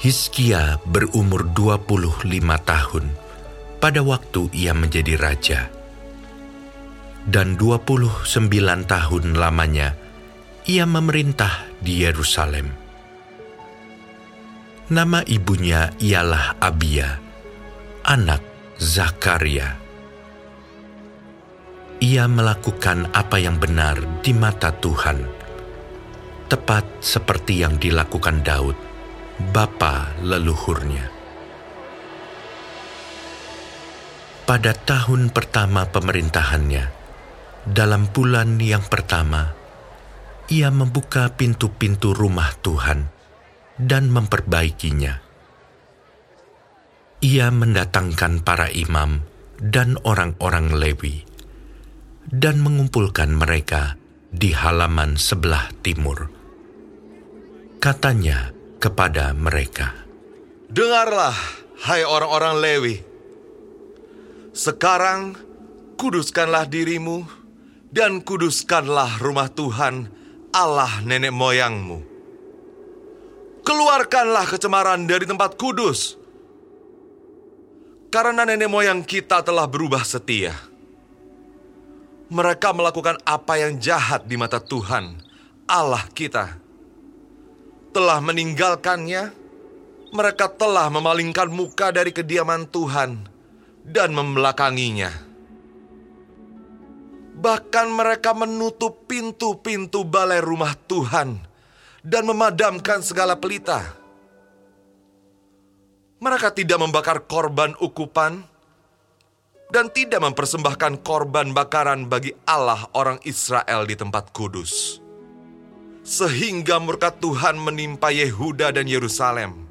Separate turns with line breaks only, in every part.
Hizkia berumur 25 tahun pada waktu ia menjadi raja. Dan 29 tahun lamanya ia memerintah di Yerusalem. Nama ibunya ialah Abia, anak Zakaria. Ia melakukan apa yang benar di mata Tuhan, tepat seperti yang dilakukan Daud, bapa leluhurnya. Pada tahun pertama pemerintahannya, dalam bulan yang pertama, ia membuka pintu-pintu rumah Tuhan dan memperbaikinya ia mendatangkan para imam dan orang-orang Lewi dan mengumpulkan mereka di halaman sebelah timur. Katanya kepada mereka,
Dengarlah, hai orang-orang Lewi. Sekarang kuduskanlah dirimu dan kuduskanlah rumah Tuhan Allah nenek moyangmu. Keluarkanlah kecemaran dari tempat kudus karena nenek moyang kita telah berubah setia. Mereka melakukan apa yang jahat di mata Tuhan, Allah kita. Telah meninggalkannya, mereka telah memalingkan muka dari kediaman Tuhan dan membelakanginya. Bahkan mereka menutup pintu-pintu balai rumah Tuhan dan memadamkan segala pelita mereka tidak membakar korban ukupan dan tidak mempersembahkan korban bakaran bagi Allah orang Israel di tempat kudus. Sehingga murka Tuhan menimpa Yehuda dan Yerusalem.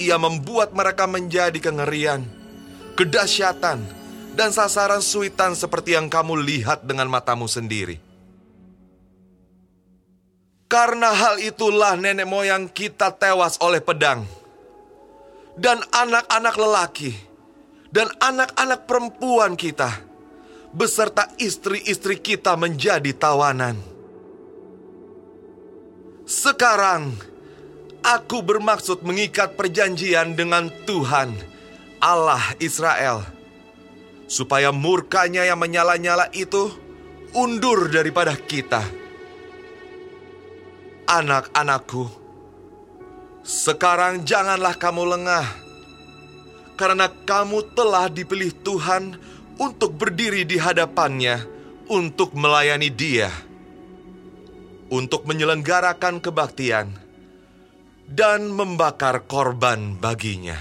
Ia membuat mereka menjadi kengerian, kedahsyatan, dan sasaran suitan seperti yang kamu lihat dengan matamu sendiri. Karena hal itulah nenek moyang kita tewas oleh pedang dan anak-anak lelaki dan anak-anak perempuan kita beserta istri-istri kita menjadi tawanan. Sekarang aku bermaksud mengikat perjanjian dengan Tuhan Allah Israel supaya murkanya yang menyala-nyala itu undur daripada kita. Anak-anakku, sekarang janganlah kamu lengah, karena kamu telah dipilih Tuhan untuk berdiri di hadapannya, untuk melayani Dia, untuk menyelenggarakan kebaktian, dan membakar korban baginya.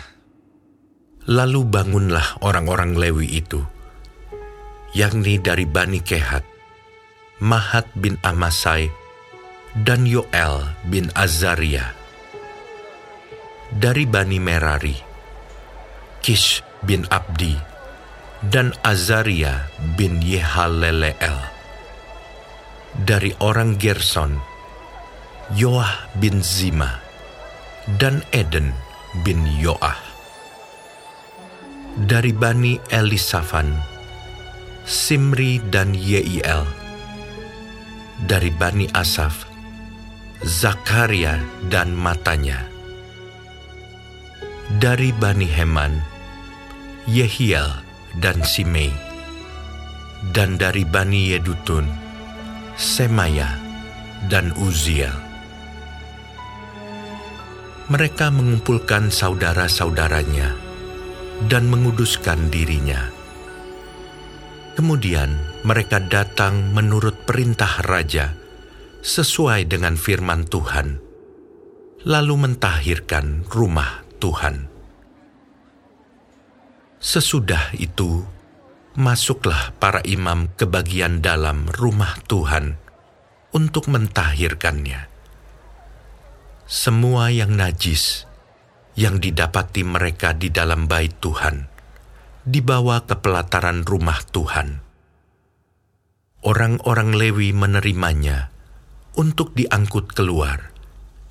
Lalu bangunlah orang-orang Lewi itu, yakni dari Bani Kehat, Mahat bin Amasai, dan Yoel bin Azaria dari Bani Merari, Kish bin Abdi, dan Azaria bin Yehaleleel. Dari orang Gerson, Yoah bin Zima, dan Eden bin Yoah. Dari Bani Elisafan, Simri dan Yeiel. Dari Bani Asaf, Zakaria dan matanya dari Bani Heman, Yehiel dan Simei, dan dari Bani Yedutun, Semaya dan Uziel. Mereka mengumpulkan saudara-saudaranya dan menguduskan dirinya. Kemudian mereka datang menurut perintah raja sesuai dengan firman Tuhan, lalu mentahirkan rumah Tuhan. Sesudah itu, masuklah para imam ke bagian dalam rumah Tuhan untuk mentahirkannya. Semua yang najis yang didapati mereka di dalam bait Tuhan dibawa ke pelataran rumah Tuhan. Orang-orang Lewi menerimanya untuk diangkut keluar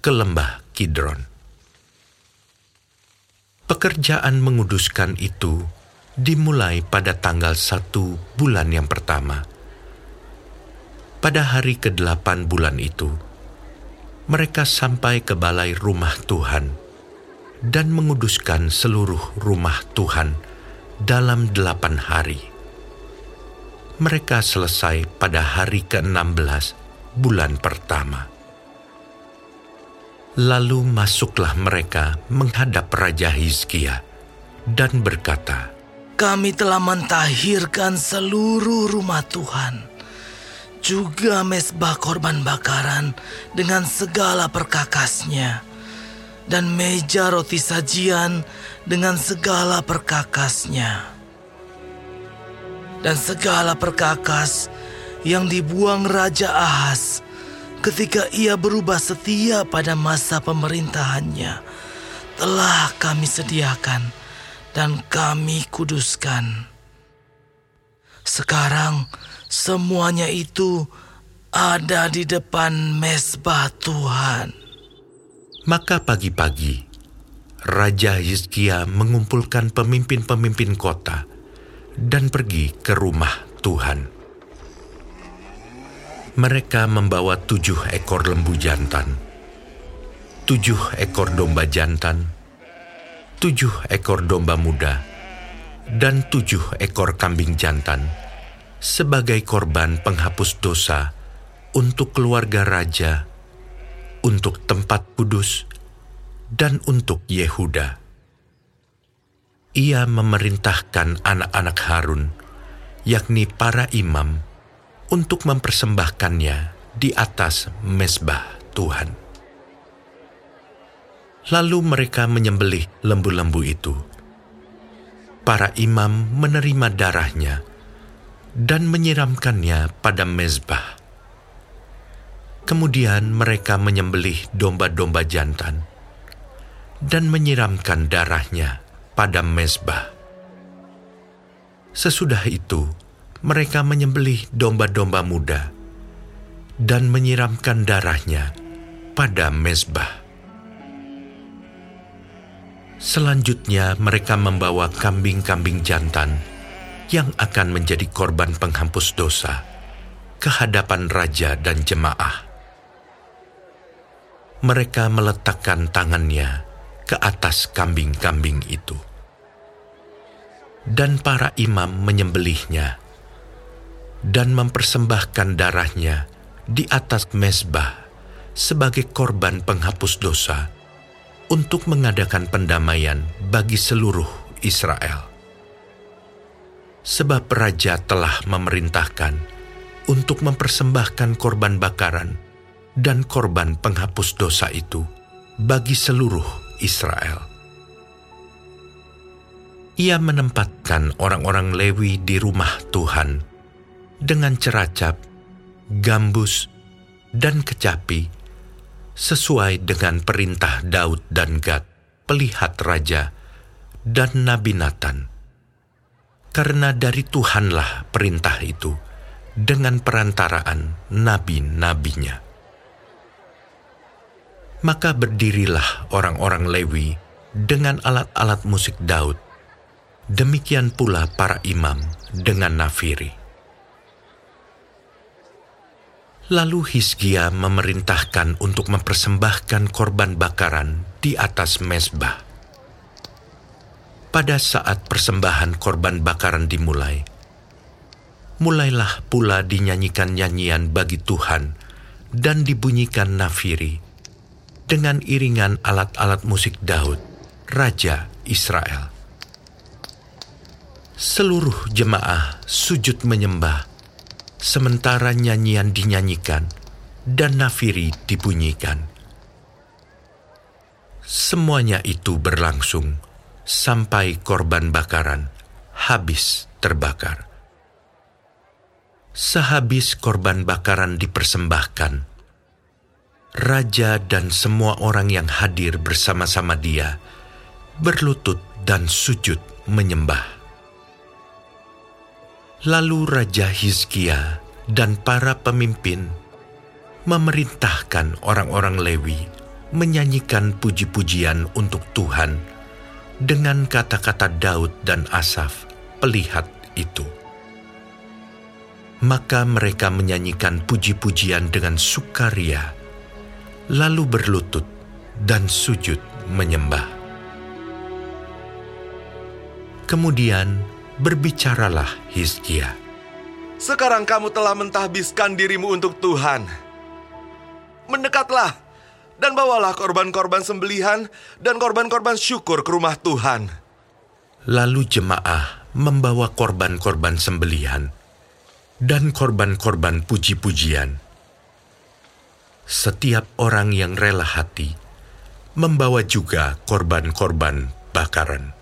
ke lembah Kidron. Pekerjaan menguduskan itu dimulai pada tanggal satu bulan yang pertama. Pada hari ke-8 bulan itu, mereka sampai ke balai rumah Tuhan dan menguduskan seluruh rumah Tuhan dalam delapan hari. Mereka selesai pada hari ke-16 bulan pertama. Lalu masuklah mereka menghadap Raja Hizkia dan berkata,
Kami telah mentahirkan seluruh rumah Tuhan, juga mesbah korban bakaran dengan segala perkakasnya, dan meja roti sajian dengan segala perkakasnya. Dan segala perkakas yang dibuang Raja Ahaz ketika ia berubah setia pada masa pemerintahannya telah kami sediakan dan kami kuduskan. Sekarang semuanya itu ada di depan mesbah Tuhan.
Maka pagi-pagi, Raja Hizkia mengumpulkan pemimpin-pemimpin kota dan pergi ke rumah Tuhan mereka membawa tujuh ekor lembu jantan, tujuh ekor domba jantan, tujuh ekor domba muda, dan tujuh ekor kambing jantan sebagai korban penghapus dosa untuk keluarga raja, untuk tempat kudus, dan untuk Yehuda. Ia memerintahkan anak-anak Harun, yakni para imam, untuk mempersembahkannya di atas mesbah Tuhan. Lalu mereka menyembelih lembu-lembu itu. Para imam menerima darahnya dan menyiramkannya pada mezbah. Kemudian mereka menyembelih domba-domba jantan dan menyiramkan darahnya pada mezbah. Sesudah itu, mereka menyembelih domba-domba muda dan menyiramkan darahnya pada mezbah. Selanjutnya mereka membawa kambing-kambing jantan yang akan menjadi korban penghapus dosa ke hadapan raja dan jemaah. Mereka meletakkan tangannya ke atas kambing-kambing itu. Dan para imam menyembelihnya dan mempersembahkan darahnya di atas mesbah sebagai korban penghapus dosa untuk mengadakan pendamaian bagi seluruh Israel. Sebab raja telah memerintahkan untuk mempersembahkan korban bakaran dan korban penghapus dosa itu bagi seluruh Israel. Ia menempatkan orang-orang Lewi di rumah Tuhan dengan ceracap, gambus, dan kecapi, sesuai dengan perintah Daud dan Gad, pelihat raja, dan Nabi Nathan. Karena dari Tuhanlah perintah itu, dengan perantaraan nabi-nabinya. Maka berdirilah orang-orang Lewi dengan alat-alat musik Daud, demikian pula para imam dengan nafiri. Lalu Hizkia memerintahkan untuk mempersembahkan korban bakaran di atas mesbah. Pada saat persembahan korban bakaran dimulai, mulailah pula dinyanyikan nyanyian bagi Tuhan dan dibunyikan nafiri dengan iringan alat-alat musik Daud, Raja Israel. Seluruh jemaah sujud menyembah sementara nyanyian dinyanyikan dan nafiri dibunyikan. Semuanya itu berlangsung sampai korban bakaran habis terbakar. Sehabis korban bakaran dipersembahkan, raja dan semua orang yang hadir bersama-sama dia berlutut dan sujud menyembah. Lalu Raja Hizkia dan para pemimpin memerintahkan orang-orang Lewi menyanyikan puji-pujian untuk Tuhan dengan kata-kata Daud dan Asaf, pelihat itu. Maka mereka menyanyikan puji-pujian dengan sukaria lalu berlutut dan sujud menyembah. Kemudian berbicaralah Hizkia.
Sekarang kamu telah mentahbiskan dirimu untuk Tuhan. Mendekatlah dan bawalah korban-korban sembelihan dan korban-korban syukur ke rumah Tuhan.
Lalu jemaah membawa korban-korban sembelihan dan korban-korban puji-pujian. Setiap orang yang rela hati membawa juga korban-korban bakaran.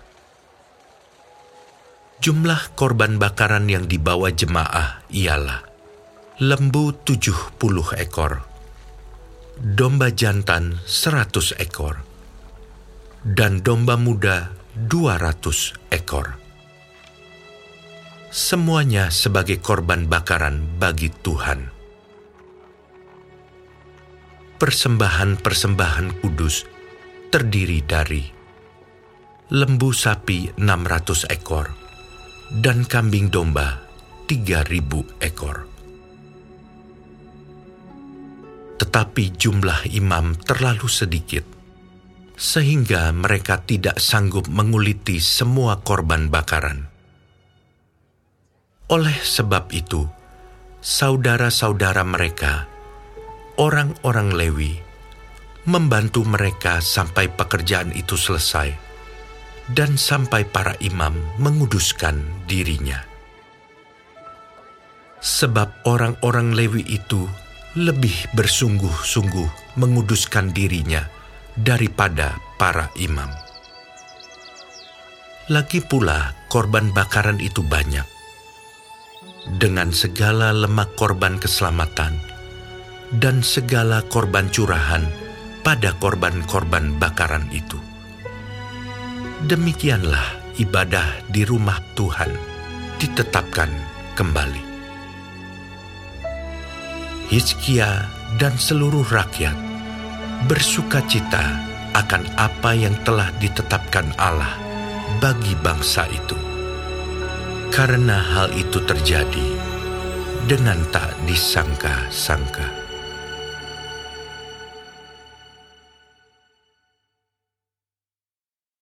Jumlah korban bakaran yang dibawa jemaah ialah lembu tujuh puluh ekor, domba jantan seratus ekor, dan domba muda dua ratus ekor. Semuanya sebagai korban bakaran bagi Tuhan. Persembahan-persembahan kudus terdiri dari lembu sapi 600 ekor, dan kambing domba tiga ribu ekor. Tetapi jumlah imam terlalu sedikit, sehingga mereka tidak sanggup menguliti semua korban bakaran. Oleh sebab itu, saudara-saudara mereka, orang-orang Lewi, membantu mereka sampai pekerjaan itu selesai dan sampai para imam menguduskan dirinya. Sebab orang-orang Lewi itu lebih bersungguh-sungguh menguduskan dirinya daripada para imam. Lagi pula korban bakaran itu banyak. Dengan segala lemak korban keselamatan dan segala korban curahan pada korban-korban bakaran itu Demikianlah ibadah di rumah Tuhan ditetapkan kembali. Hizkia dan seluruh rakyat bersuka cita akan apa yang telah ditetapkan Allah bagi bangsa itu. Karena hal itu terjadi dengan tak disangka-sangka.